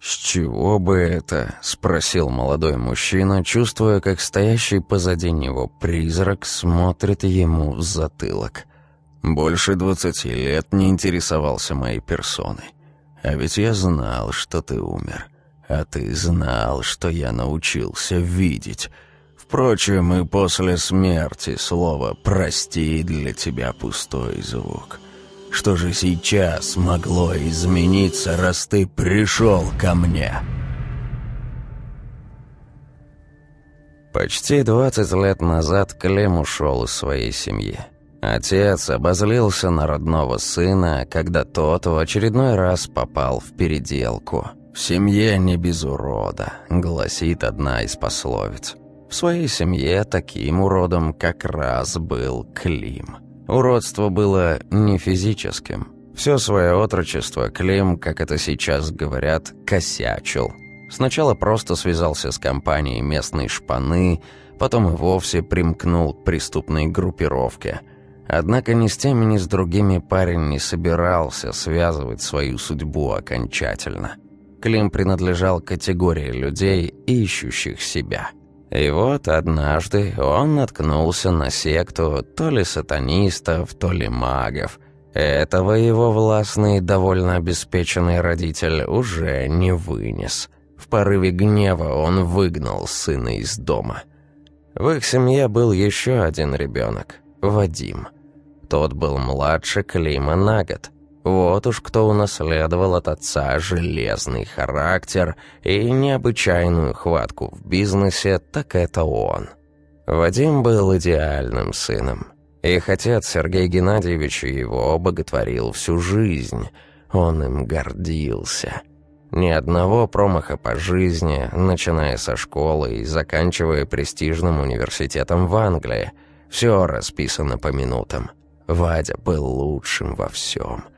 «С чего бы это?» — спросил молодой мужчина, чувствуя, как стоящий позади него призрак смотрит ему в затылок. «Больше двадцати лет не интересовался моей персоной. А ведь я знал, что ты умер. А ты знал, что я научился видеть. Впрочем, и после смерти слово «прости» для тебя пустой звук». Что же сейчас могло измениться, раз ты пришел ко мне?» Почти двадцать лет назад Клем ушел из своей семьи. Отец обозлился на родного сына, когда тот в очередной раз попал в переделку. «В семье не без урода», — гласит одна из пословиц. В своей семье таким уродом как раз был Клим. Уродство было не физическим. Все свое отрочество Клим, как это сейчас говорят, косячил. Сначала просто связался с компанией местной шпаны, потом и вовсе примкнул к преступной группировке. Однако ни с теми, ни с другими парень не собирался связывать свою судьбу окончательно. Клим принадлежал категории людей, ищущих себя – и вот однажды он наткнулся на секту то ли сатанистов, то ли магов. Этого его властный довольно обеспеченный родитель уже не вынес. В порыве гнева он выгнал сына из дома. В их семье был еще один ребенок – Вадим. Тот был младше Клима на год – вот уж кто унаследовал от отца железный характер и необычайную хватку в бизнесе, так это он. Вадим был идеальным сыном. Их отец Сергей Геннадьевич его боготворил всю жизнь. Он им гордился. Ни одного промаха по жизни, начиная со школы и заканчивая престижным университетом в Англии. Все расписано по минутам. Вадя был лучшим во всем –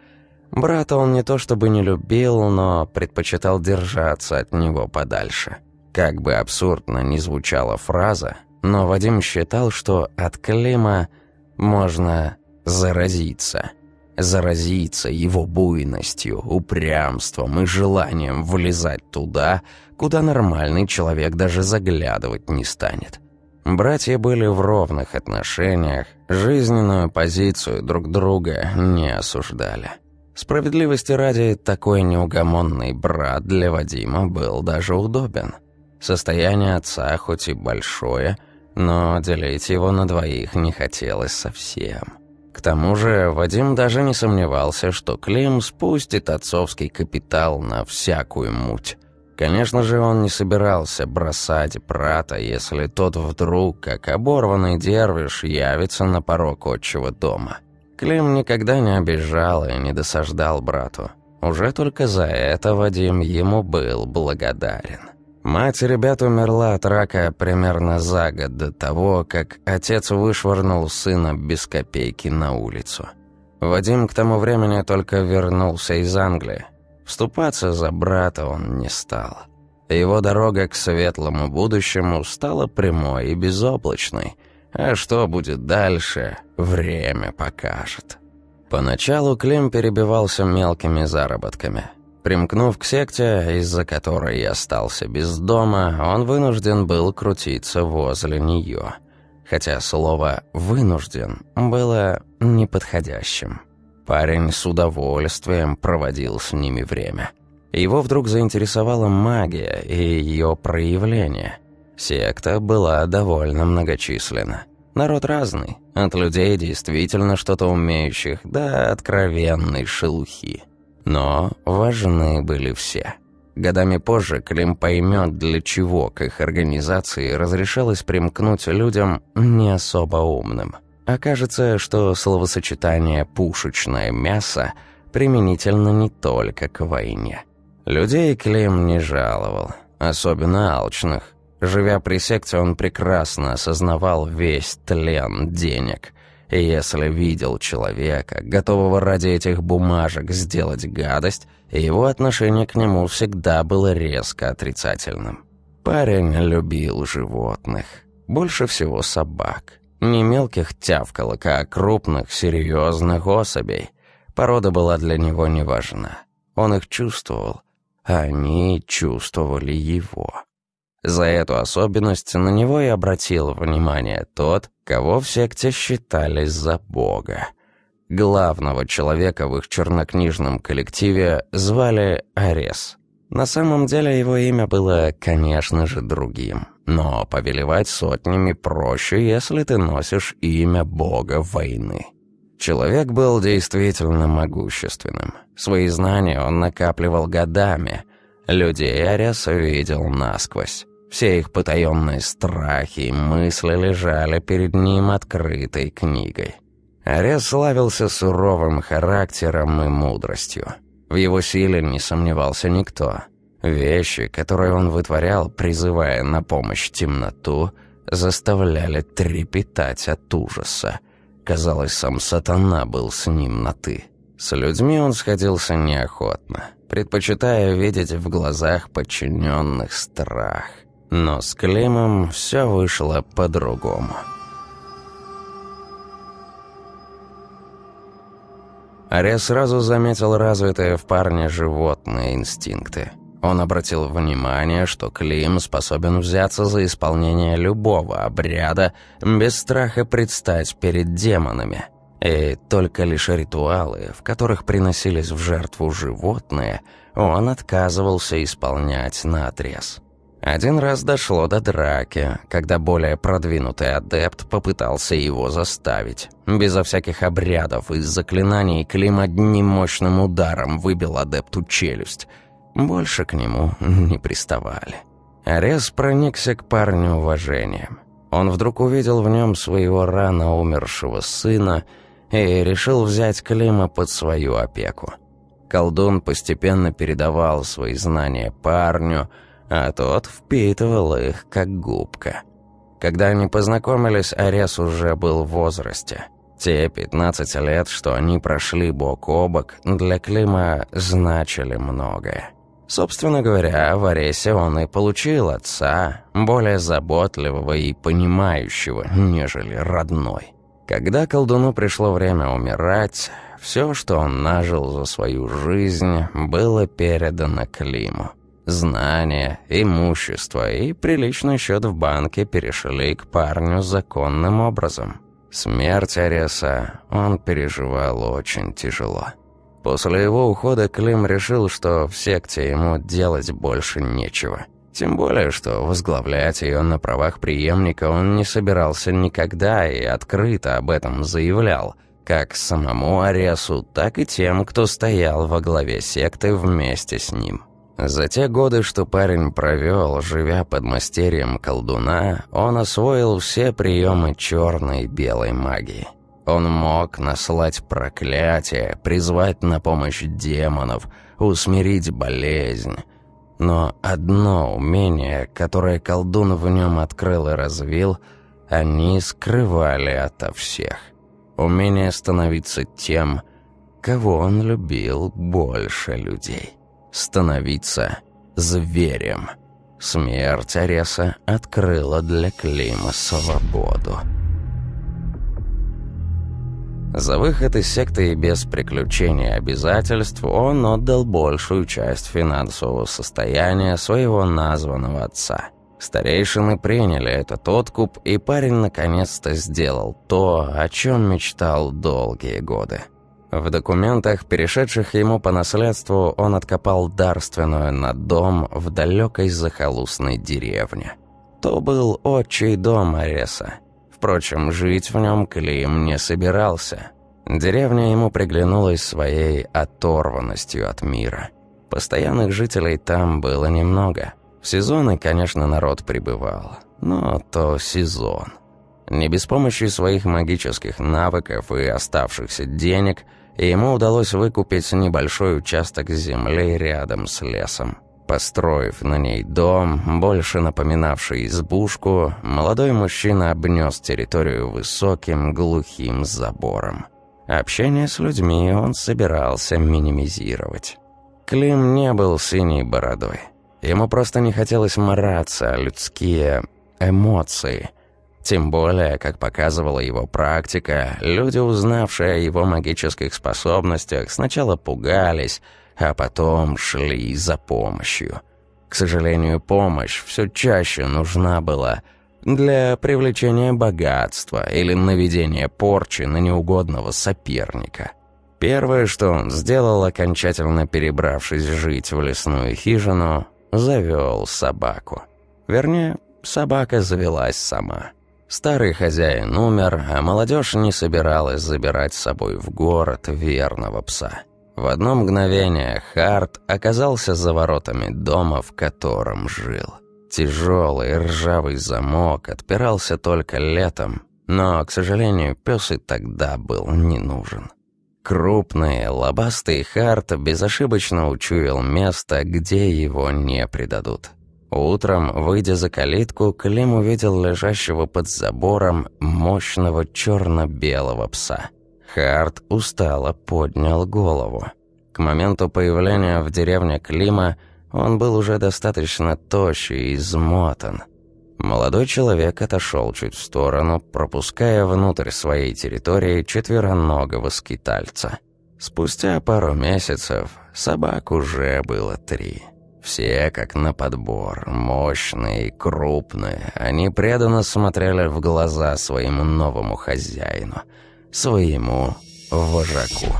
Брата он не то чтобы не любил, но предпочитал держаться от него подальше. Как бы абсурдно ни звучала фраза, но Вадим считал, что от Клима можно заразиться. Заразиться его буйностью, упрямством и желанием влезать туда, куда нормальный человек даже заглядывать не станет. Братья были в ровных отношениях, жизненную позицию друг друга не осуждали. Справедливости ради, такой неугомонный брат для Вадима был даже удобен. Состояние отца хоть и большое, но делить его на двоих не хотелось совсем. К тому же Вадим даже не сомневался, что Клим спустит отцовский капитал на всякую муть. Конечно же, он не собирался бросать брата, если тот вдруг, как оборванный дервиш, явится на порог отчего дома. Клим никогда не обижал и не досаждал брату. Уже только за это Вадим ему был благодарен. Мать ребят умерла от рака примерно за год до того, как отец вышвырнул сына без копейки на улицу. Вадим к тому времени только вернулся из Англии. Вступаться за брата он не стал. Его дорога к светлому будущему стала прямой и безоблачной – а что будет дальше, время покажет. Поначалу Клим перебивался мелкими заработками. Примкнув к секте, из-за которой я остался без дома, он вынужден был крутиться возле нее. Хотя слово «вынужден» было неподходящим. Парень с удовольствием проводил с ними время. Его вдруг заинтересовала магия и ее проявление. Секта была довольно многочисленна. Народ разный, от людей действительно что-то умеющих до откровенной шелухи. Но важны были все. Годами позже Клим поймет, для чего к их организации разрешалось примкнуть людям не особо умным. Окажется, что словосочетание «пушечное мясо» применительно не только к войне. Людей Клим не жаловал, особенно алчных. Живя при секте, он прекрасно осознавал весь тлен денег. И если видел человека, готового ради этих бумажек сделать гадость, его отношение к нему всегда было резко отрицательным. Парень любил животных. Больше всего собак. Не мелких тявкалок, а крупных, серьезных особей. Порода была для него не важна. Он их чувствовал. они чувствовали его. За эту особенность на него и обратил внимание тот, кого в секте считали за бога. Главного человека в их чернокнижном коллективе звали Арес. На самом деле его имя было, конечно же, другим. Но повелевать сотнями проще, если ты носишь имя бога войны. Человек был действительно могущественным. Свои знания он накапливал годами. Людей Арес видел насквозь. Все их потаенные страхи и мысли лежали перед ним открытой книгой. Арес славился суровым характером и мудростью. В его силе не сомневался никто. Вещи, которые он вытворял, призывая на помощь темноту, заставляли трепетать от ужаса. Казалось, сам сатана был с ним на «ты». С людьми он сходился неохотно, предпочитая видеть в глазах подчиненных страх. Но с Климом все вышло по-другому. Ария сразу заметил развитые в парне животные инстинкты. Он обратил внимание, что Клим способен взяться за исполнение любого обряда без страха предстать перед демонами. И только лишь ритуалы, в которых приносились в жертву животные, он отказывался исполнять наотрез. Один раз дошло до драки, когда более продвинутый адепт попытался его заставить. Безо всяких обрядов и заклинаний Клим одним мощным ударом выбил адепту челюсть. Больше к нему не приставали. Арес проникся к парню уважением. Он вдруг увидел в нем своего рано умершего сына и решил взять Клима под свою опеку. Колдун постепенно передавал свои знания парню – а тот впитывал их, как губка. Когда они познакомились, Арес уже был в возрасте. Те 15 лет, что они прошли бок о бок, для Клима значили многое. Собственно говоря, в Аресе он и получил отца, более заботливого и понимающего, нежели родной. Когда колдуну пришло время умирать, все, что он нажил за свою жизнь, было передано Климу. Знания, имущество и приличный счет в банке перешли к парню законным образом. Смерть Ареса он переживал очень тяжело. После его ухода Клим решил, что в секте ему делать больше нечего. Тем более, что возглавлять ее на правах преемника он не собирался никогда и открыто об этом заявлял, как самому Аресу, так и тем, кто стоял во главе секты вместе с ним. За те годы, что парень провел, живя под мастерием колдуна, он освоил все приемы черной и белой магии. Он мог наслать проклятие, призвать на помощь демонов, усмирить болезнь. Но одно умение, которое колдун в нем открыл и развил, они скрывали ото всех. Умение становиться тем, кого он любил больше людей становиться зверем. Смерть Ареса открыла для Клима свободу. За выход из секты и без приключений обязательств он отдал большую часть финансового состояния своего названного отца. Старейшины приняли этот откуп, и парень наконец-то сделал то, о чем мечтал долгие годы. В документах, перешедших ему по наследству, он откопал дарственную на дом в далекой захолустной деревне. То был отчий дом Ареса. Впрочем, жить в нем Клим не собирался. Деревня ему приглянулась своей оторванностью от мира. Постоянных жителей там было немного. В сезоны, конечно, народ прибывал, но то сезон. Не без помощи своих магических навыков и оставшихся денег – и ему удалось выкупить небольшой участок земли рядом с лесом. Построив на ней дом, больше напоминавший избушку, молодой мужчина обнес территорию высоким глухим забором. Общение с людьми он собирался минимизировать. Клим не был синей бородой. Ему просто не хотелось мораться людские эмоции – тем более, как показывала его практика, люди, узнавшие о его магических способностях, сначала пугались, а потом шли за помощью. К сожалению, помощь все чаще нужна была для привлечения богатства или наведения порчи на неугодного соперника. Первое, что он сделал, окончательно перебравшись жить в лесную хижину, завел собаку. Вернее, собака завелась сама. Старый хозяин умер, а молодежь не собиралась забирать с собой в город верного пса. В одно мгновение Харт оказался за воротами дома, в котором жил. Тяжелый ржавый замок отпирался только летом, но, к сожалению, пес и тогда был не нужен. Крупный, лобастый Харт безошибочно учуял место, где его не предадут. Утром, выйдя за калитку, Клим увидел лежащего под забором мощного черно-белого пса. Харт устало поднял голову. К моменту появления в деревне Клима он был уже достаточно тощий и измотан. Молодой человек отошел чуть в сторону, пропуская внутрь своей территории четвероногого скитальца. Спустя пару месяцев собак уже было три. Все как на подбор, мощные крупные. Они преданно смотрели в глаза своему новому хозяину, своему вожаку.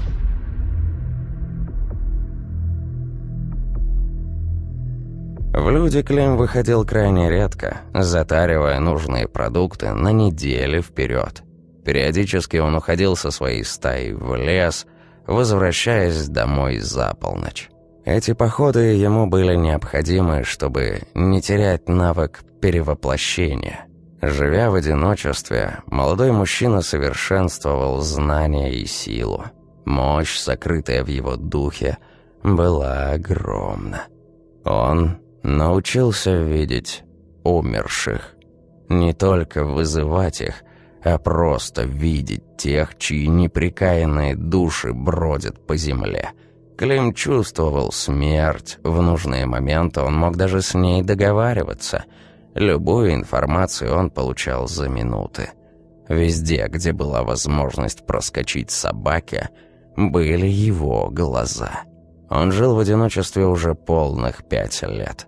В люди Клим выходил крайне редко, затаривая нужные продукты на недели вперед. Периодически он уходил со своей стаей в лес, возвращаясь домой за полночь. Эти походы ему были необходимы, чтобы не терять навык перевоплощения. Живя в одиночестве, молодой мужчина совершенствовал знания и силу. Мощь, сокрытая в его духе, была огромна. Он научился видеть умерших. Не только вызывать их, а просто видеть тех, чьи неприкаянные души бродят по земле – Клим чувствовал смерть. В нужные моменты он мог даже с ней договариваться. Любую информацию он получал за минуты. Везде, где была возможность проскочить собаке, были его глаза. Он жил в одиночестве уже полных пять лет.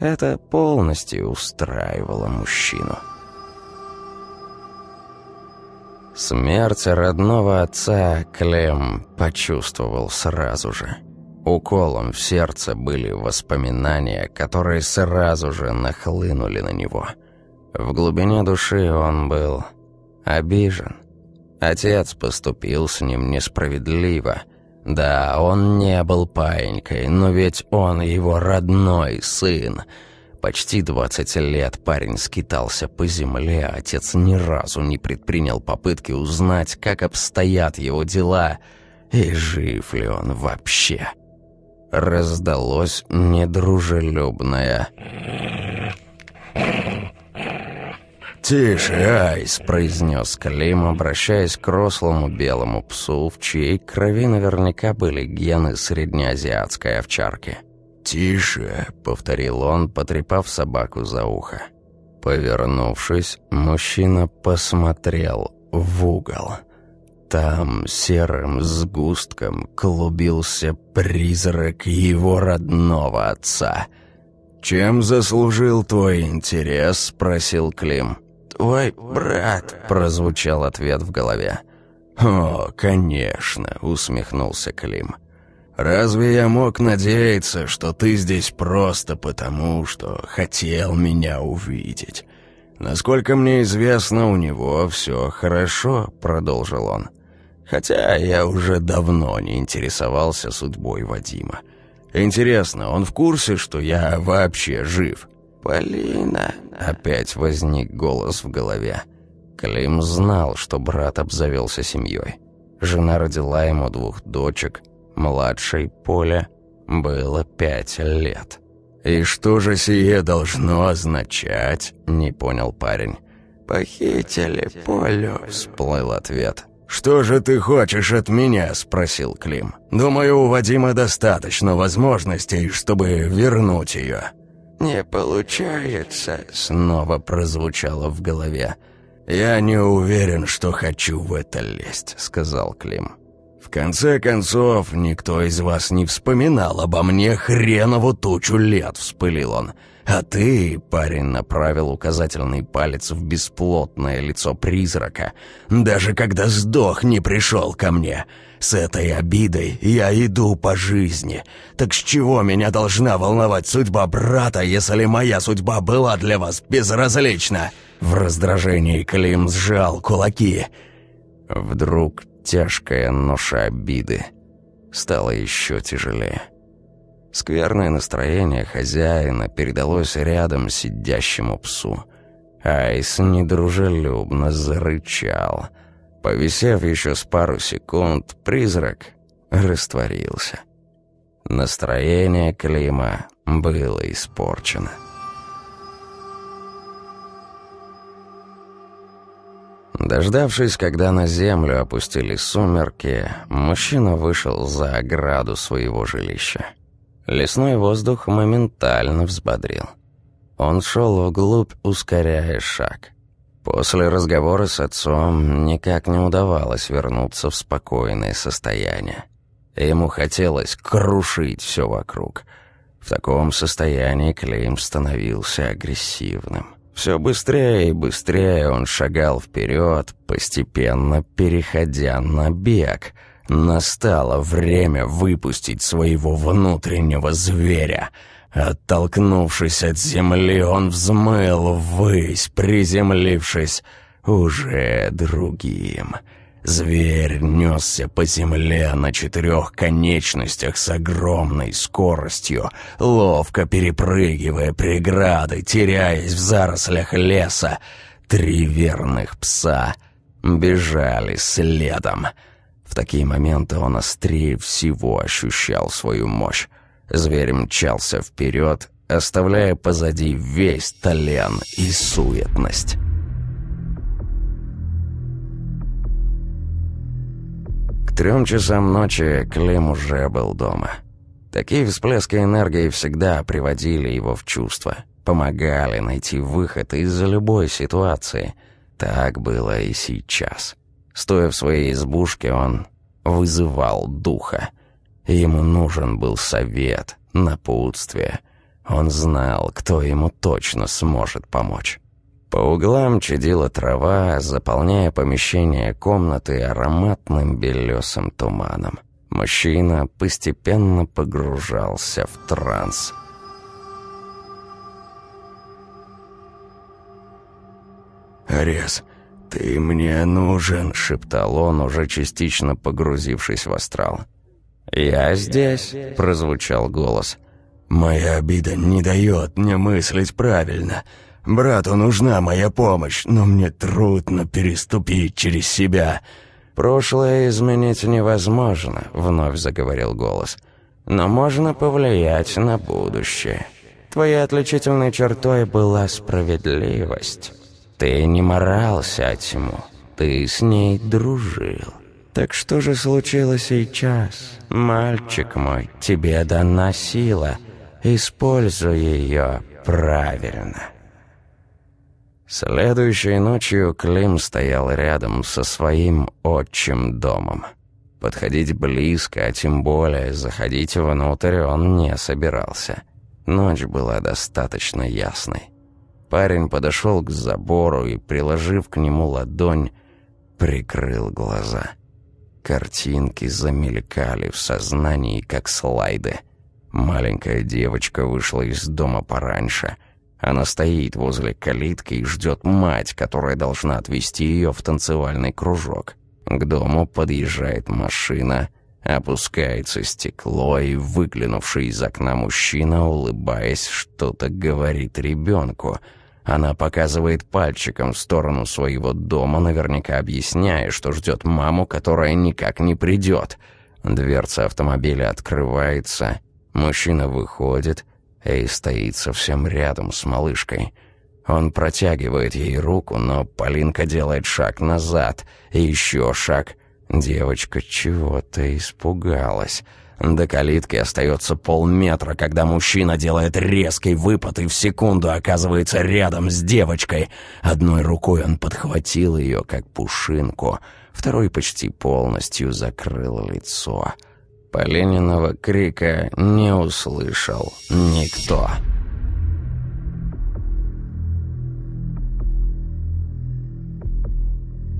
Это полностью устраивало мужчину. Смерть родного отца Клем почувствовал сразу же. Уколом в сердце были воспоминания, которые сразу же нахлынули на него. В глубине души он был обижен. Отец поступил с ним несправедливо. Да, он не был паинькой, но ведь он его родной сын — Почти 20 лет парень скитался по земле, а отец ни разу не предпринял попытки узнать, как обстоят его дела и жив ли он вообще. Раздалось недружелюбное «Тише, Айс!» – произнес Клим, обращаясь к рослому белому псу, в чьей крови наверняка были гены среднеазиатской овчарки – «Тише», — повторил он, потрепав собаку за ухо. Повернувшись, мужчина посмотрел в угол. Там серым сгустком клубился призрак его родного отца. «Чем заслужил твой интерес?» — спросил Клим. «Твой брат», — прозвучал ответ в голове. «О, конечно», — усмехнулся Клим. Разве я мог надеяться, что ты здесь просто потому, что хотел меня увидеть? Насколько мне известно, у него все хорошо, продолжил он. Хотя я уже давно не интересовался судьбой Вадима. Интересно, он в курсе, что я вообще жив? Полина. Опять возник голос в голове. Клим знал, что брат обзавелся семьей. Жена родила ему двух дочек – Младшей Поле было пять лет. «И что же сие должно означать?» – не понял парень. «Похитили Полю», – всплыл ответ. «Что же ты хочешь от меня?» – спросил Клим. «Думаю, у Вадима достаточно возможностей, чтобы вернуть ее». «Не получается», – снова прозвучало в голове. «Я не уверен, что хочу в это лезть», – сказал Клим. В конце концов, никто из вас не вспоминал обо мне хренову тучу лет», — вспылил он. «А ты, — парень направил указательный палец в бесплотное лицо призрака, — даже когда сдох, не пришел ко мне. С этой обидой я иду по жизни. Так с чего меня должна волновать судьба брата, если моя судьба была для вас безразлична?» В раздражении Клим сжал кулаки. Вдруг тяжкая ноша обиды стала еще тяжелее. Скверное настроение хозяина передалось рядом сидящему псу. Айс недружелюбно зарычал. Повисев еще с пару секунд, призрак растворился. Настроение Клима было испорчено. Дождавшись, когда на землю опустили сумерки, мужчина вышел за ограду своего жилища. Лесной воздух моментально взбодрил. Он шел вглубь, ускоряя шаг. После разговора с отцом никак не удавалось вернуться в спокойное состояние. Ему хотелось крушить все вокруг. В таком состоянии Клейм становился агрессивным. Все быстрее и быстрее он шагал вперед, постепенно переходя на бег — Настало время выпустить своего внутреннего зверя. Оттолкнувшись от земли, он взмыл ввысь, приземлившись уже другим. Зверь несся по земле на четырех конечностях с огромной скоростью, ловко перепрыгивая преграды, теряясь в зарослях леса. Три верных пса бежали следом — в такие моменты он острее всего ощущал свою мощь. Зверь мчался вперед, оставляя позади весь тален и суетность. Трем часам ночи Клим уже был дома. Такие всплески энергии всегда приводили его в чувство, помогали найти выход из любой ситуации. Так было и сейчас. Стоя в своей избушке, он вызывал духа. Ему нужен был совет, напутствие. Он знал, кто ему точно сможет помочь. По углам чадила трава, заполняя помещение комнаты ароматным белесым туманом. Мужчина постепенно погружался в транс. «Арес, «Ты мне нужен», — шептал он, уже частично погрузившись в астрал. «Я здесь», — прозвучал голос. «Моя обида не дает мне мыслить правильно. Брату нужна моя помощь, но мне трудно переступить через себя». «Прошлое изменить невозможно», — вновь заговорил голос. «Но можно повлиять на будущее. Твоей отличительной чертой была справедливость». Ты не морался тьму, ты с ней дружил. Так что же случилось сейчас? Мальчик мой, тебе дана сила. Используй ее правильно. Следующей ночью Клим стоял рядом со своим отчим домом. Подходить близко, а тем более заходить внутрь он не собирался. Ночь была достаточно ясной. Парень подошел к забору и, приложив к нему ладонь, прикрыл глаза. Картинки замелькали в сознании, как слайды. Маленькая девочка вышла из дома пораньше. Она стоит возле калитки и ждет мать, которая должна отвезти ее в танцевальный кружок. К дому подъезжает машина, опускается стекло, и выглянувший из окна мужчина, улыбаясь, что-то говорит ребенку — она показывает пальчиком в сторону своего дома, наверняка объясняя, что ждет маму, которая никак не придет. Дверца автомобиля открывается, мужчина выходит и стоит совсем рядом с малышкой. Он протягивает ей руку, но Полинка делает шаг назад, и еще шаг. Девочка чего-то испугалась. До калитки остается полметра, когда мужчина делает резкий выпад и в секунду оказывается рядом с девочкой. Одной рукой он подхватил ее, как пушинку. второй почти полностью закрыл лицо. Полениного крика не услышал никто.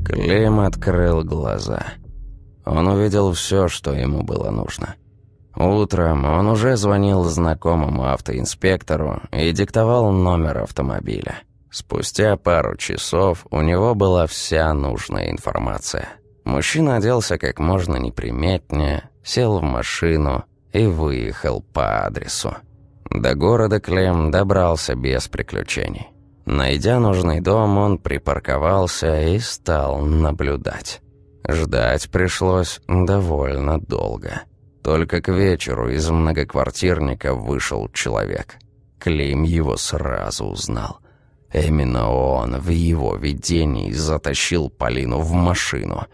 Клим открыл глаза. Он увидел все, что ему было нужно. Утром он уже звонил знакомому автоинспектору и диктовал номер автомобиля. Спустя пару часов у него была вся нужная информация. Мужчина оделся как можно неприметнее, сел в машину и выехал по адресу. До города Клем добрался без приключений. Найдя нужный дом, он припарковался и стал наблюдать. Ждать пришлось довольно долго. Только к вечеру из многоквартирника вышел человек. Клим его сразу узнал. Именно он в его видении затащил Полину в машину.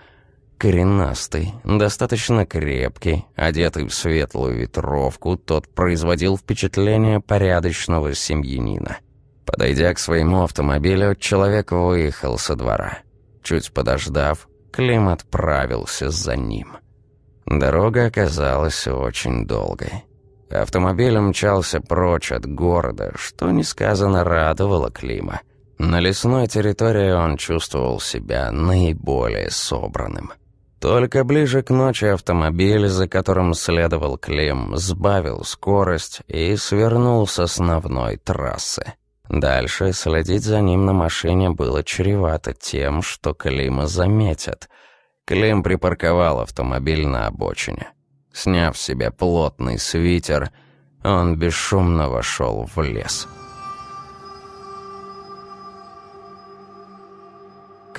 Коренастый, достаточно крепкий, одетый в светлую ветровку, тот производил впечатление порядочного семьянина. Подойдя к своему автомобилю, человек выехал со двора. Чуть подождав, Клим отправился за ним. Дорога оказалась очень долгой. Автомобиль мчался прочь от города, что несказанно радовало Клима. На лесной территории он чувствовал себя наиболее собранным. Только ближе к ночи автомобиль, за которым следовал Клим, сбавил скорость и свернул с основной трассы. Дальше следить за ним на машине было чревато тем, что Клима заметят. Клим припарковал автомобиль на обочине. Сняв с себя плотный свитер, он бесшумно вошел в лес.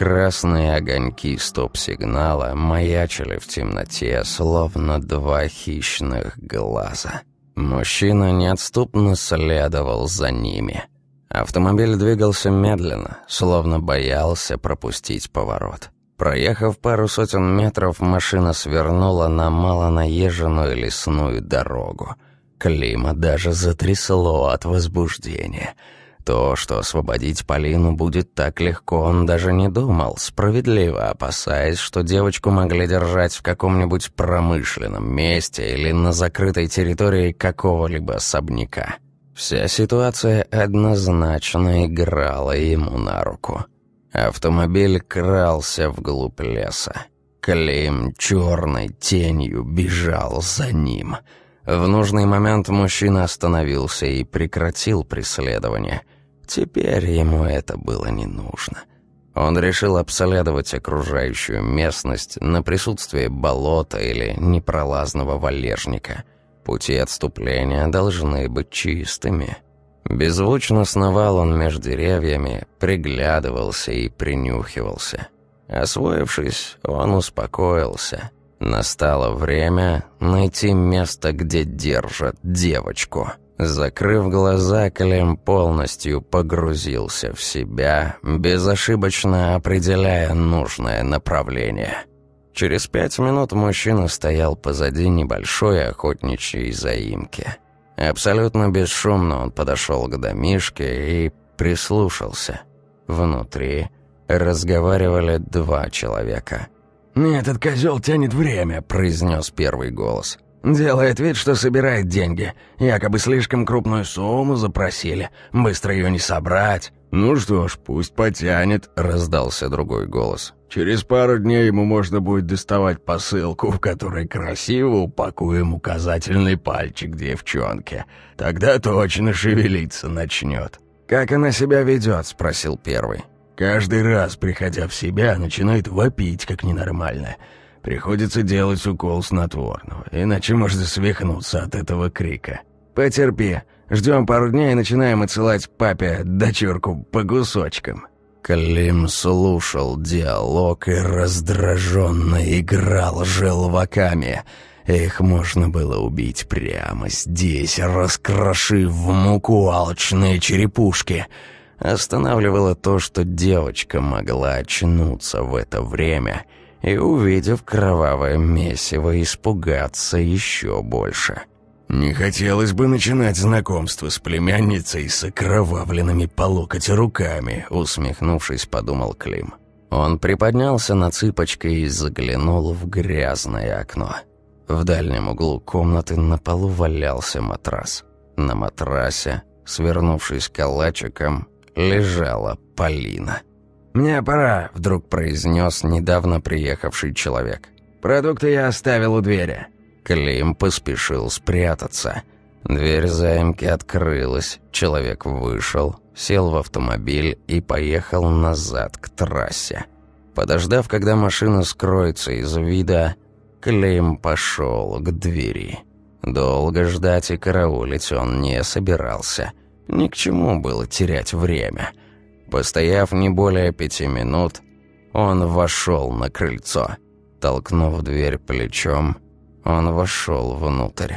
Красные огоньки стоп-сигнала маячили в темноте, словно два хищных глаза. Мужчина неотступно следовал за ними. Автомобиль двигался медленно, словно боялся пропустить поворот. Проехав пару сотен метров, машина свернула на малонаезженную лесную дорогу. Клима даже затрясло от возбуждения. То, что освободить Полину будет так легко, он даже не думал, справедливо опасаясь, что девочку могли держать в каком-нибудь промышленном месте или на закрытой территории какого-либо особняка. Вся ситуация однозначно играла ему на руку. Автомобиль крался вглубь леса. Клим черной тенью бежал за ним. В нужный момент мужчина остановился и прекратил преследование. Теперь ему это было не нужно. Он решил обследовать окружающую местность на присутствие болота или непролазного валежника. Пути отступления должны быть чистыми. Беззвучно сновал он между деревьями, приглядывался и принюхивался. Освоившись, он успокоился. Настало время найти место, где держат девочку. Закрыв глаза, Клем полностью погрузился в себя, безошибочно определяя нужное направление. Через пять минут мужчина стоял позади небольшой охотничьей заимки – Абсолютно бесшумно он подошел к домишке и прислушался. Внутри разговаривали два человека. «Этот козел тянет время», — произнес первый голос. «Делает вид, что собирает деньги. Якобы слишком крупную сумму запросили. Быстро ее не собрать». «Ну что ж, пусть потянет», — раздался другой голос. «Через пару дней ему можно будет доставать посылку, в которой красиво упакуем указательный пальчик девчонке. Тогда точно шевелиться начнет». «Как она себя ведет?» — спросил первый. «Каждый раз, приходя в себя, начинает вопить, как ненормально. Приходится делать укол снотворного, иначе можно свихнуться от этого крика». «Потерпи. Ждем пару дней и начинаем отсылать папе дочурку по кусочкам». Клим слушал диалог и раздраженно играл желваками. Их можно было убить прямо здесь, раскрошив в муку алчные черепушки. Останавливало то, что девочка могла очнуться в это время и, увидев кровавое месиво, испугаться еще больше. «Не хотелось бы начинать знакомство с племянницей с окровавленными по локоть руками», усмехнувшись, подумал Клим. Он приподнялся на цыпочки и заглянул в грязное окно. В дальнем углу комнаты на полу валялся матрас. На матрасе, свернувшись калачиком, лежала Полина. «Мне пора», — вдруг произнес недавно приехавший человек. «Продукты я оставил у двери». Клим поспешил спрятаться. Дверь заимки открылась, человек вышел, сел в автомобиль и поехал назад к трассе. Подождав, когда машина скроется из вида, Клим пошел к двери. Долго ждать и караулить он не собирался. Ни к чему было терять время. Постояв не более пяти минут, он вошел на крыльцо. Толкнув дверь плечом, он вошел внутрь.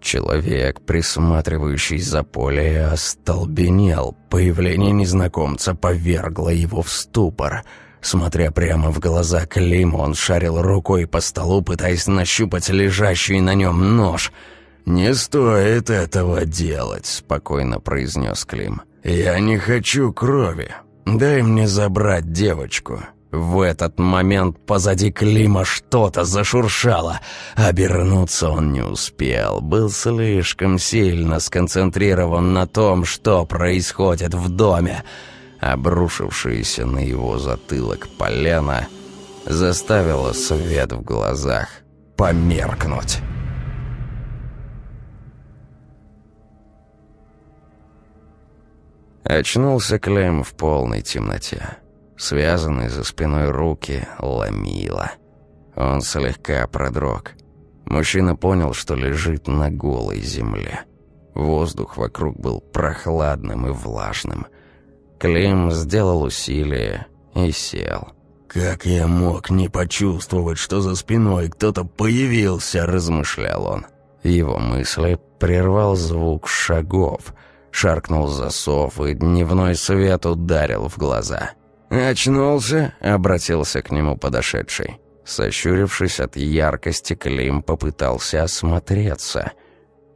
Человек, присматривающий за поле, остолбенел. Появление незнакомца повергло его в ступор. Смотря прямо в глаза Климу, он шарил рукой по столу, пытаясь нащупать лежащий на нем нож. «Не стоит этого делать», — спокойно произнес Клим. «Я не хочу крови. Дай мне забрать девочку». В этот момент позади Клима что-то зашуршало. Обернуться он не успел, был слишком сильно сконцентрирован на том, что происходит в доме. Обрушившееся на его затылок полено заставило свет в глазах померкнуть. Очнулся Клим в полной темноте. Связанные за спиной руки ломило. Он слегка продрог. Мужчина понял, что лежит на голой земле. Воздух вокруг был прохладным и влажным. Клим сделал усилие и сел. «Как я мог не почувствовать, что за спиной кто-то появился?» – размышлял он. Его мысли прервал звук шагов. Шаркнул засов, и дневной свет ударил в глаза – «Очнулся?» — обратился к нему подошедший. Сощурившись от яркости, Клим попытался осмотреться.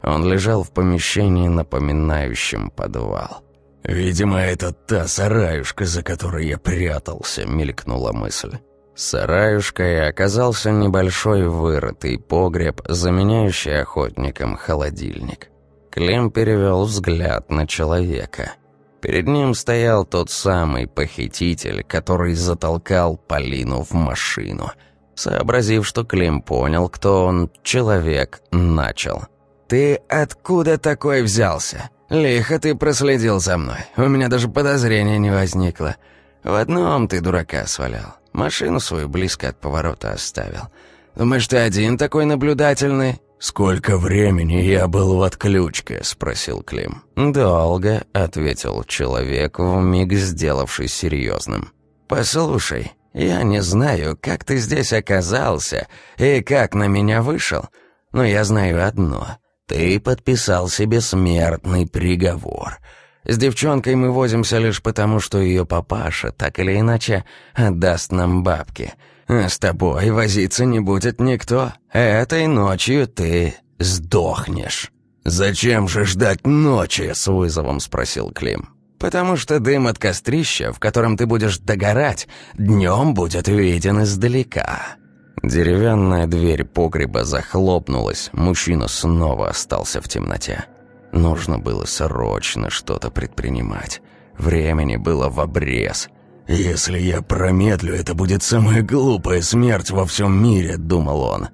Он лежал в помещении, напоминающем подвал. «Видимо, это та сараюшка, за которой я прятался», — мелькнула мысль. Сараюшкой оказался небольшой вырытый погреб, заменяющий охотникам холодильник. Клим перевел взгляд на человека. Перед ним стоял тот самый похититель, который затолкал Полину в машину. Сообразив, что Клим понял, кто он, человек начал. «Ты откуда такой взялся? Лихо ты проследил за мной. У меня даже подозрения не возникло. В одном ты дурака свалял. Машину свою близко от поворота оставил. Думаешь, ты один такой наблюдательный?» «Сколько времени я был в отключке?» — спросил Клим. «Долго», — ответил человек, вмиг сделавшись серьезным. «Послушай, я не знаю, как ты здесь оказался и как на меня вышел, но я знаю одно. Ты подписал себе смертный приговор. С девчонкой мы возимся лишь потому, что ее папаша так или иначе отдаст нам бабки». А с тобой возиться не будет никто. Этой ночью ты сдохнешь». «Зачем же ждать ночи?» — с вызовом спросил Клим. «Потому что дым от кострища, в котором ты будешь догорать, днем будет виден издалека». Деревянная дверь погреба захлопнулась, мужчина снова остался в темноте. Нужно было срочно что-то предпринимать. Времени было в обрез — «Если я промедлю, это будет самая глупая смерть во всем мире», — думал он.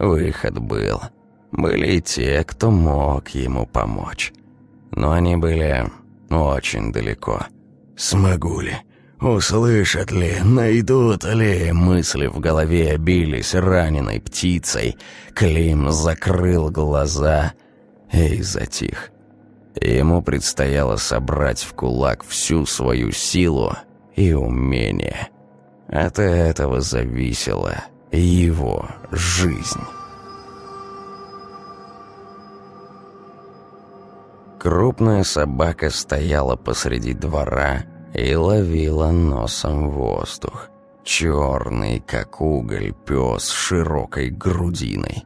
Выход был. Были и те, кто мог ему помочь. Но они были очень далеко. «Смогу ли? Услышат ли? Найдут ли?» Мысли в голове бились раненой птицей. Клим закрыл глаза и затих. Ему предстояло собрать в кулак всю свою силу и умения. От этого зависела его жизнь. Крупная собака стояла посреди двора и ловила носом воздух. Черный, как уголь, пес с широкой грудиной.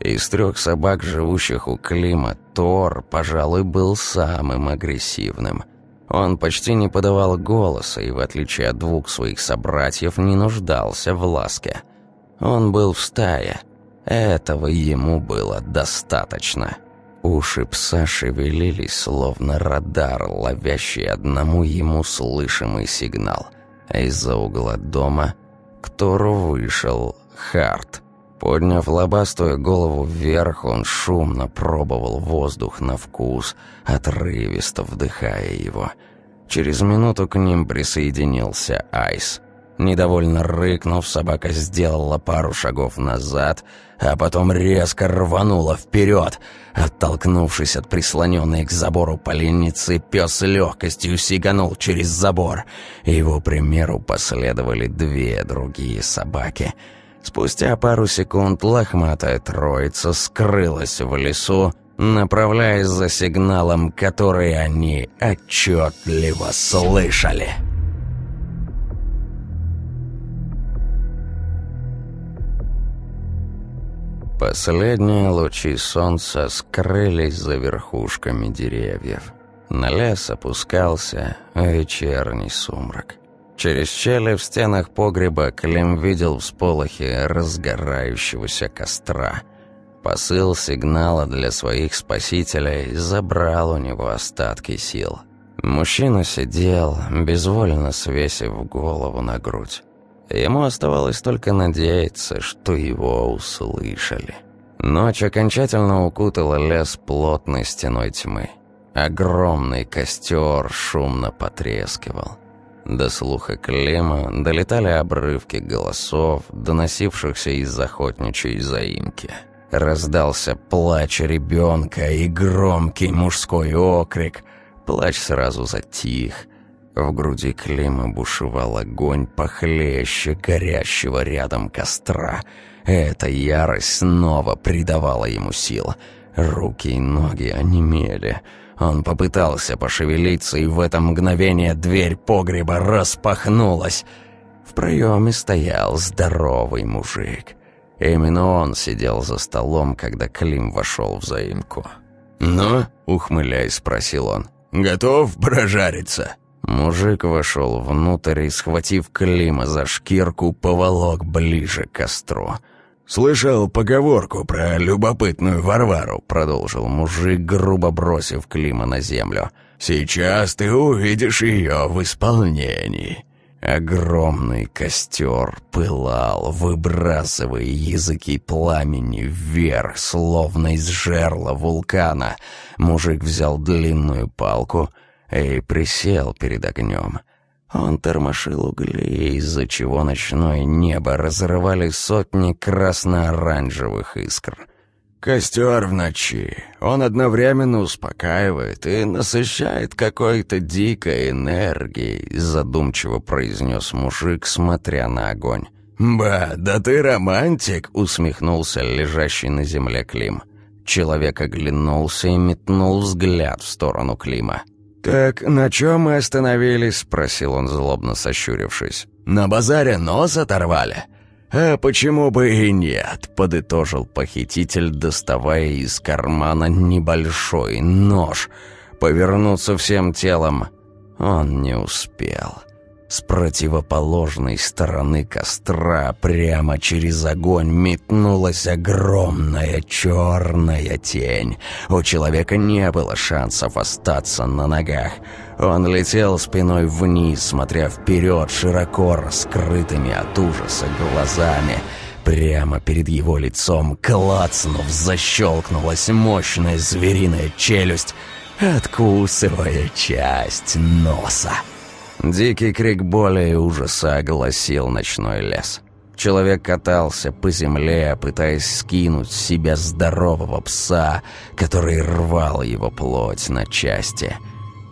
Из трех собак, живущих у Клима, Тор, пожалуй, был самым агрессивным – Он почти не подавал голоса и, в отличие от двух своих собратьев, не нуждался в ласке. Он был в стае. Этого ему было достаточно. Уши пса шевелились, словно радар, ловящий одному ему слышимый сигнал. А из-за угла дома к Тору вышел Харт. Подняв лобастую голову вверх, он шумно пробовал воздух на вкус, отрывисто вдыхая его. Через минуту к ним присоединился Айс. Недовольно рыкнув, собака сделала пару шагов назад, а потом резко рванула вперед. Оттолкнувшись от прислоненной к забору поленницы, пес легкостью сиганул через забор. Его примеру последовали две другие собаки. Спустя пару секунд лохматая троица скрылась в лесу, направляясь за сигналом, который они отчетливо слышали. Последние лучи солнца скрылись за верхушками деревьев. На лес опускался вечерний сумрак. Через щели в стенах погреба Клим видел всполохи разгорающегося костра. Посыл сигнала для своих спасителей забрал у него остатки сил. Мужчина сидел, безвольно свесив голову на грудь. Ему оставалось только надеяться, что его услышали. Ночь окончательно укутала лес плотной стеной тьмы. Огромный костер шумно потрескивал. До слуха Клема долетали обрывки голосов, доносившихся из охотничьей заимки. Раздался плач ребенка и громкий мужской окрик. Плач сразу затих — в груди Клима бушевал огонь похлеще горящего рядом костра. Эта ярость снова придавала ему сил. Руки и ноги онемели. Он попытался пошевелиться, и в это мгновение дверь погреба распахнулась. В проеме стоял здоровый мужик. Именно он сидел за столом, когда Клим вошел в заимку. «Ну?» — ухмыляясь, спросил он. «Готов прожариться?» Мужик вошел внутрь и, схватив Клима за шкирку, поволок ближе к костру. «Слышал поговорку про любопытную Варвару», — продолжил мужик, грубо бросив Клима на землю. «Сейчас ты увидишь ее в исполнении». Огромный костер пылал, выбрасывая языки пламени вверх, словно из жерла вулкана. Мужик взял длинную палку — и присел перед огнем. Он тормошил угли, из-за чего ночное небо разрывали сотни красно-оранжевых искр. «Костер в ночи. Он одновременно успокаивает и насыщает какой-то дикой энергией», задумчиво произнес мужик, смотря на огонь. «Ба, да ты романтик!» — усмехнулся лежащий на земле Клим. Человек оглянулся и метнул взгляд в сторону Клима. «Так на чем мы остановились?» — спросил он, злобно сощурившись. «На базаре нос оторвали?» «А почему бы и нет?» — подытожил похититель, доставая из кармана небольшой нож. Повернуться всем телом он не успел. С противоположной стороны костра прямо через огонь метнулась огромная черная тень. У человека не было шансов остаться на ногах. Он летел спиной вниз, смотря вперед широко раскрытыми от ужаса глазами. Прямо перед его лицом, клацнув, защелкнулась мощная звериная челюсть, откусывая часть носа. Дикий крик боли и ужаса огласил ночной лес. Человек катался по земле, пытаясь скинуть с себя здорового пса, который рвал его плоть на части.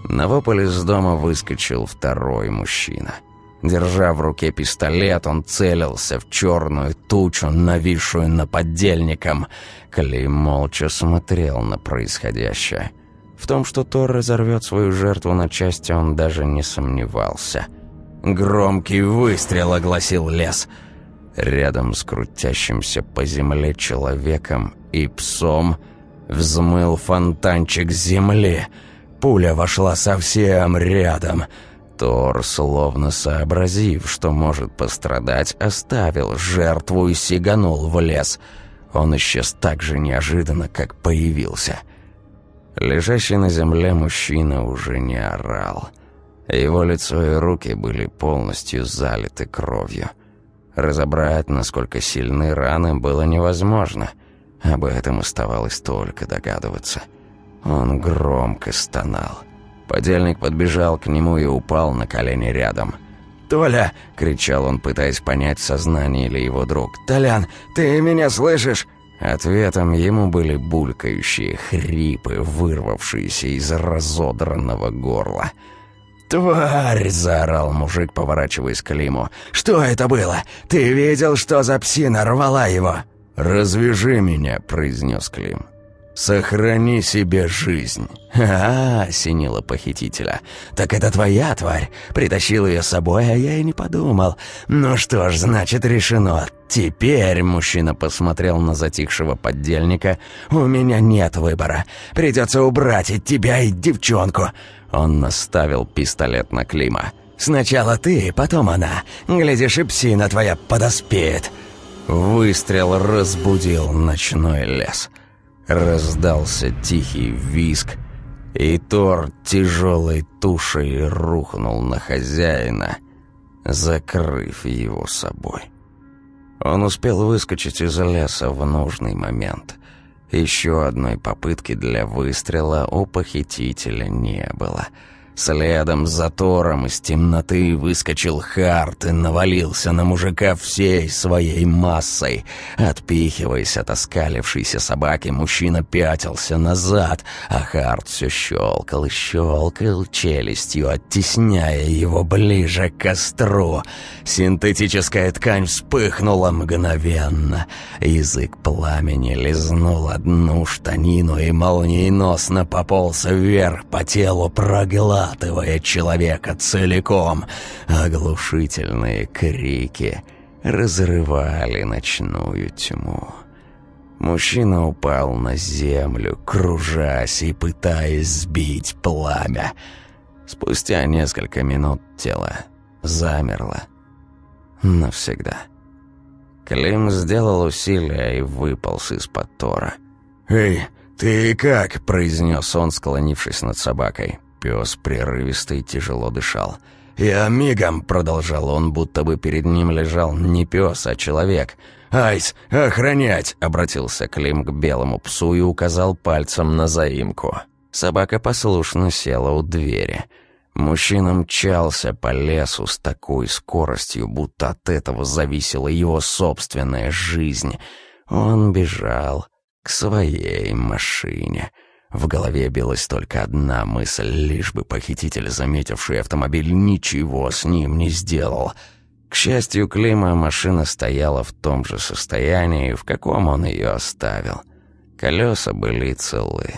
На вопль из дома выскочил второй мужчина. Держа в руке пистолет, он целился в черную тучу, нависшую над поддельником. Клим молча смотрел на происходящее. В том, что Тор разорвет свою жертву на части, он даже не сомневался. Громкий выстрел огласил лес. Рядом с крутящимся по земле человеком и псом взмыл фонтанчик земли. пуля вошла совсем рядом. Тор, словно сообразив, что может пострадать, оставил жертву и сиганул в лес. Он исчез так же неожиданно, как появился. Лежащий на земле мужчина уже не орал. Его лицо и руки были полностью залиты кровью. Разобрать, насколько сильны раны, было невозможно. Об этом оставалось только догадываться. Он громко стонал. Подельник подбежал к нему и упал на колени рядом. «Толя!» — кричал он, пытаясь понять, сознание ли его друг. «Толян, ты меня слышишь?» Ответом ему были булькающие хрипы, вырвавшиеся из разодранного горла. «Тварь!» — заорал мужик, поворачиваясь к Климу. «Что это было? Ты видел, что за псина рвала его?» «Развяжи меня», — произнес Клим. «Сохрани себе жизнь». «А, — осенила похитителя. Так это твоя тварь. Притащил ее с собой, а я и не подумал. Ну что ж, значит, решено. Теперь, — мужчина посмотрел на затихшего поддельника, — у меня нет выбора. Придется убрать и тебя, и девчонку». Он наставил пистолет на Клима. «Сначала ты, потом она. Глядишь, и псина твоя подоспеет». Выстрел разбудил ночной лес. Раздался тихий визг, и Тор тяжелой тушей рухнул на хозяина, закрыв его собой. Он успел выскочить из леса в нужный момент. Еще одной попытки для выстрела у похитителя не было — Следом за Тором из темноты выскочил Харт и навалился на мужика всей своей массой. Отпихиваясь от оскалившейся собаки, мужчина пятился назад, а Харт все щелкал и щелкал челюстью, оттесняя его ближе к костру. Синтетическая ткань вспыхнула мгновенно. Язык пламени лизнул одну штанину и молниеносно поползся вверх по телу проглатывая охватывая человека целиком. Оглушительные крики разрывали ночную тьму. Мужчина упал на землю, кружась и пытаясь сбить пламя. Спустя несколько минут тело замерло. Навсегда. Клим сделал усилие и выполз из-под Тора. «Эй, ты как?» – произнес он, склонившись над собакой. Пес прерывисто и тяжело дышал. «Я мигом», — продолжал он, будто бы перед ним лежал не пес, а человек. «Айс, охранять!» — обратился Клим к белому псу и указал пальцем на заимку. Собака послушно села у двери. Мужчина мчался по лесу с такой скоростью, будто от этого зависела его собственная жизнь. Он бежал к своей машине. В голове билась только одна мысль, лишь бы похититель, заметивший автомобиль, ничего с ним не сделал. К счастью, Клима машина стояла в том же состоянии, в каком он ее оставил. Колеса были целы.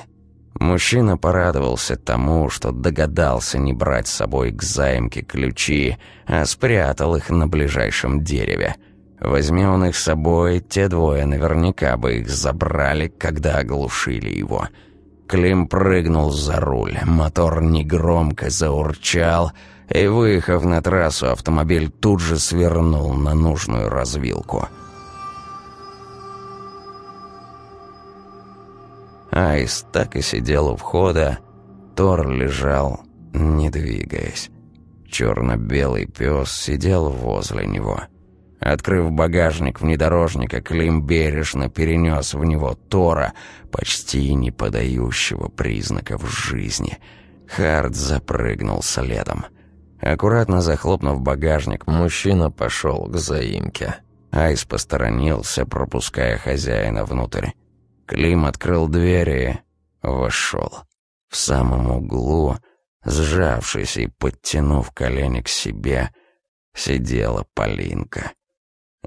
Мужчина порадовался тому, что догадался не брать с собой к заимке ключи, а спрятал их на ближайшем дереве. Возьми он их с собой, те двое наверняка бы их забрали, когда оглушили его — Клим прыгнул за руль, мотор негромко заурчал, и, выехав на трассу, автомобиль тут же свернул на нужную развилку. Айс так и сидел у входа, Тор лежал, не двигаясь. Черно-белый пес сидел возле него — Открыв багажник внедорожника, Клим бережно перенес в него Тора, почти не подающего признаков жизни. Хард запрыгнул следом. Аккуратно захлопнув багажник, мужчина пошел к заимке. Айс посторонился, пропуская хозяина внутрь. Клим открыл двери и вошел. В самом углу, сжавшись и подтянув колени к себе, сидела Полинка.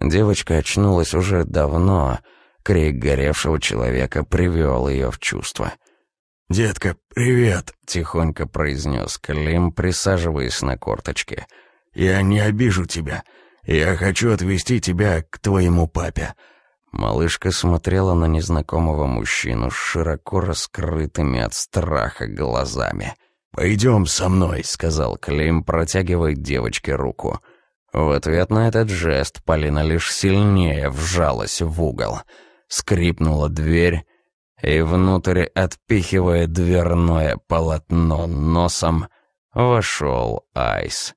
Девочка очнулась уже давно. Крик горевшего человека привел ее в чувство. «Детка, привет!» — тихонько произнес Клим, присаживаясь на корточке. «Я не обижу тебя. Я хочу отвезти тебя к твоему папе». Малышка смотрела на незнакомого мужчину с широко раскрытыми от страха глазами — «Пойдем со мной», — сказал Клим, протягивая девочке руку. В ответ на этот жест Полина лишь сильнее вжалась в угол. Скрипнула дверь, и внутрь, отпихивая дверное полотно носом, вошел Айс.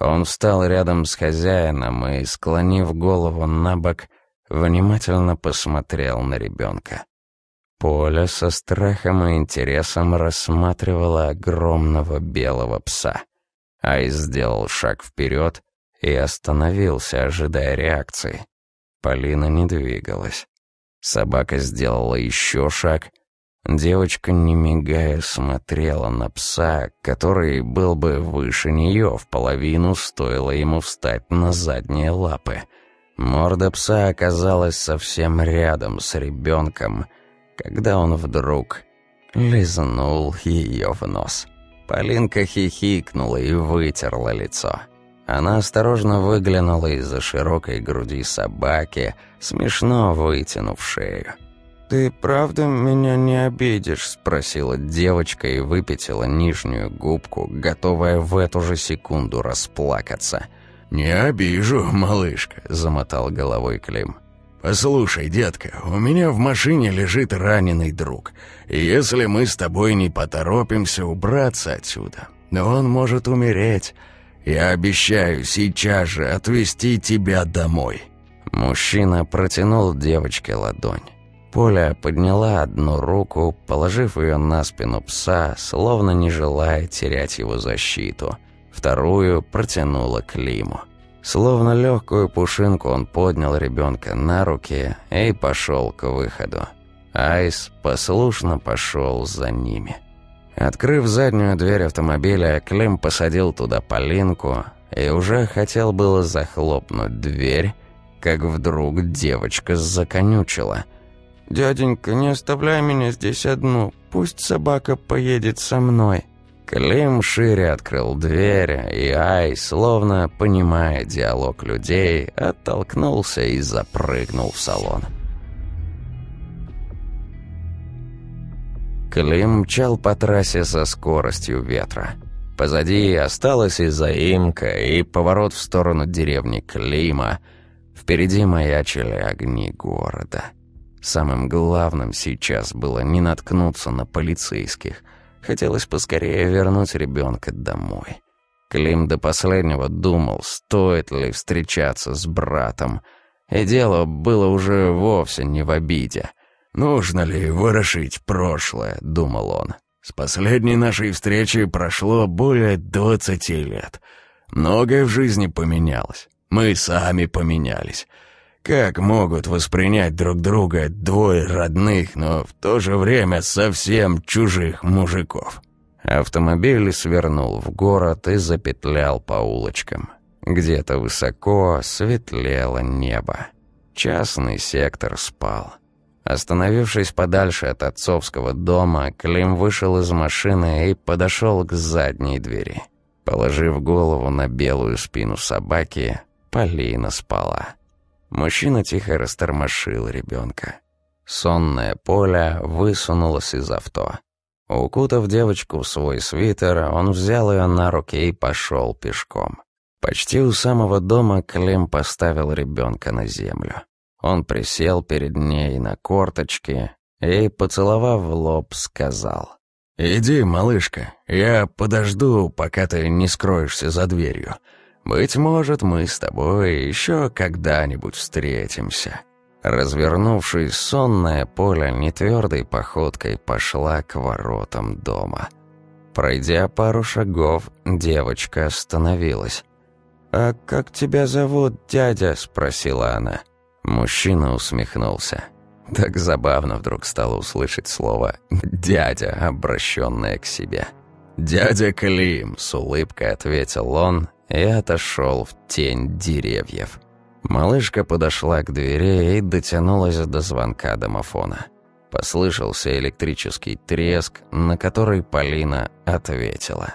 Он встал рядом с хозяином и, склонив голову на бок, внимательно посмотрел на ребенка. Поля со страхом и интересом рассматривала огромного белого пса. Айс сделал шаг вперед и остановился, ожидая реакции. Полина не двигалась. Собака сделала еще шаг. Девочка, не мигая, смотрела на пса, который был бы выше нее в половину, стоило ему встать на задние лапы. Морда пса оказалась совсем рядом с ребенком, когда он вдруг лизнул ее в нос. Полинка хихикнула и вытерла лицо. Она осторожно выглянула из-за широкой груди собаки, смешно вытянув шею. «Ты правда меня не обидишь?» — спросила девочка и выпятила нижнюю губку, готовая в эту же секунду расплакаться. «Не обижу, малышка», — замотал головой Клим. «Послушай, детка, у меня в машине лежит раненый друг, и если мы с тобой не поторопимся убраться отсюда, он может умереть». Я обещаю сейчас же отвезти тебя домой». Мужчина протянул девочке ладонь. Поля подняла одну руку, положив ее на спину пса, словно не желая терять его защиту. Вторую протянула Климу. Словно легкую пушинку он поднял ребенка на руки и пошел к выходу. Айс послушно пошел за ними. Открыв заднюю дверь автомобиля, Клим посадил туда Полинку и уже хотел было захлопнуть дверь, как вдруг девочка законючила. «Дяденька, не оставляй меня здесь одну, пусть собака поедет со мной». Клим шире открыл дверь, и Ай, словно понимая диалог людей, оттолкнулся и запрыгнул в салон. Клим мчал по трассе со скоростью ветра. Позади осталась и заимка, и поворот в сторону деревни Клима. Впереди маячили огни города. Самым главным сейчас было не наткнуться на полицейских. Хотелось поскорее вернуть ребенка домой. Клим до последнего думал, стоит ли встречаться с братом. И дело было уже вовсе не в обиде. «Нужно ли ворошить прошлое?» — думал он. «С последней нашей встречи прошло более двадцати лет. Многое в жизни поменялось. Мы сами поменялись. Как могут воспринять друг друга двое родных, но в то же время совсем чужих мужиков?» Автомобиль свернул в город и запетлял по улочкам. Где-то высоко светлело небо. Частный сектор спал. Остановившись подальше от отцовского дома, Клим вышел из машины и подошел к задней двери. Положив голову на белую спину собаки, Полина спала. Мужчина тихо растормошил ребенка. Сонное поле высунулось из авто. Укутав девочку в свой свитер, он взял ее на руки и пошел пешком. Почти у самого дома Клим поставил ребенка на землю. Он присел перед ней на корточки и, поцеловав в лоб, сказал. «Иди, малышка, я подожду, пока ты не скроешься за дверью. Быть может, мы с тобой еще когда-нибудь встретимся». Развернувшись, сонное поле нетвердой походкой пошла к воротам дома. Пройдя пару шагов, девочка остановилась. «А как тебя зовут, дядя?» – спросила она. Мужчина усмехнулся. Так забавно вдруг стало услышать слово «дядя», обращенное к себе. «Дядя Клим», — с улыбкой ответил он и отошел в тень деревьев. Малышка подошла к двери и дотянулась до звонка домофона. Послышался электрический треск, на который Полина ответила.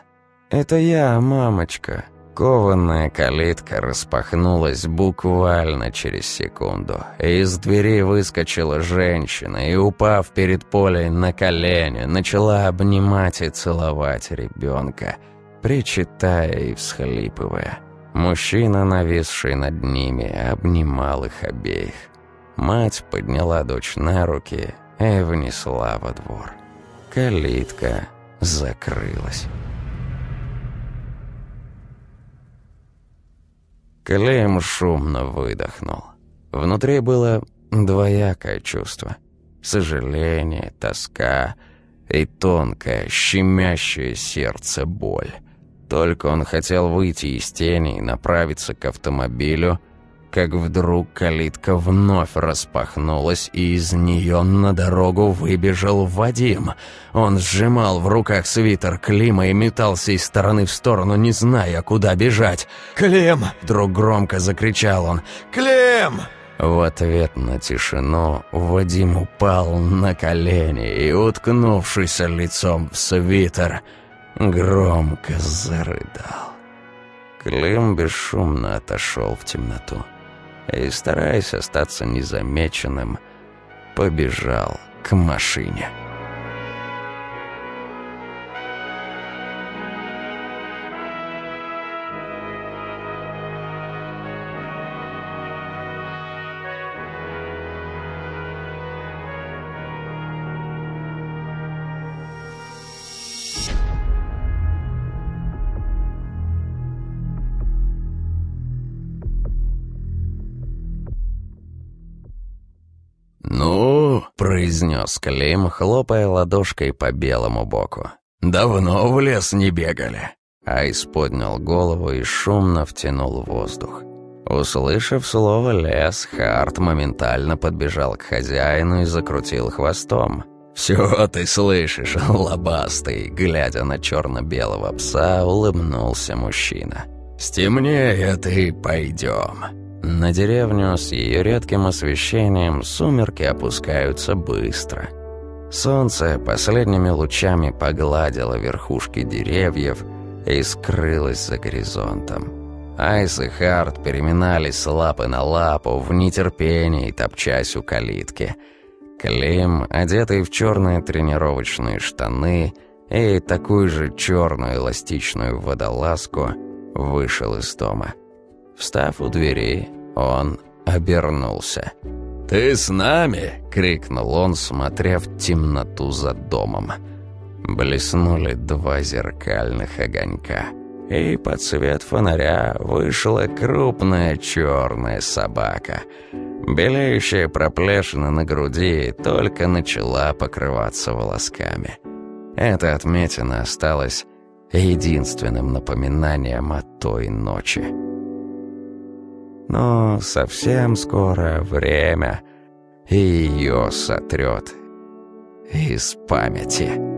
«Это я, мамочка». Кованая калитка распахнулась буквально через секунду. Из двери выскочила женщина и, упав перед Полей на колени, начала обнимать и целовать ребенка, причитая и всхлипывая. Мужчина, нависший над ними, обнимал их обеих. Мать подняла дочь на руки и внесла во двор. Калитка закрылась. Клейм шумно выдохнул. Внутри было двоякое чувство. Сожаление, тоска и тонкое, щемящее сердце боль. Только он хотел выйти из тени и направиться к автомобилю – как вдруг калитка вновь распахнулась, и из нее на дорогу выбежал Вадим. Он сжимал в руках свитер Клима и метался из стороны в сторону, не зная, куда бежать. «Клим!» — вдруг громко закричал он. «Клим!» В ответ на тишину Вадим упал на колени и, уткнувшись лицом в свитер, громко зарыдал. Клим бесшумно отошел в темноту и, стараясь остаться незамеченным, побежал к машине. Произнес Клим, хлопая ладошкой по белому боку. «Давно в лес не бегали». Айс поднял голову и шумно втянул воздух. Услышав слово «лес», Харт моментально подбежал к хозяину и закрутил хвостом. «Все ты слышишь, лобастый!» Глядя на черно-белого пса, улыбнулся мужчина. «Стемнеет и пойдем». На деревню с ее редким освещением сумерки опускаются быстро. Солнце последними лучами погладило верхушки деревьев и скрылось за горизонтом. Айс и Харт переминались с лапы на лапу в нетерпении, топчась у калитки. Клим, одетый в черные тренировочные штаны и такую же черную эластичную водолазку, вышел из дома. Встав у двери, он обернулся. «Ты с нами?» — крикнул он, смотря в темноту за домом. Блеснули два зеркальных огонька. И под свет фонаря вышла крупная черная собака. Белеющая проплешина на груди только начала покрываться волосками. Эта отметина осталась единственным напоминанием о той ночи. Но совсем скоро время ее сотрет из памяти.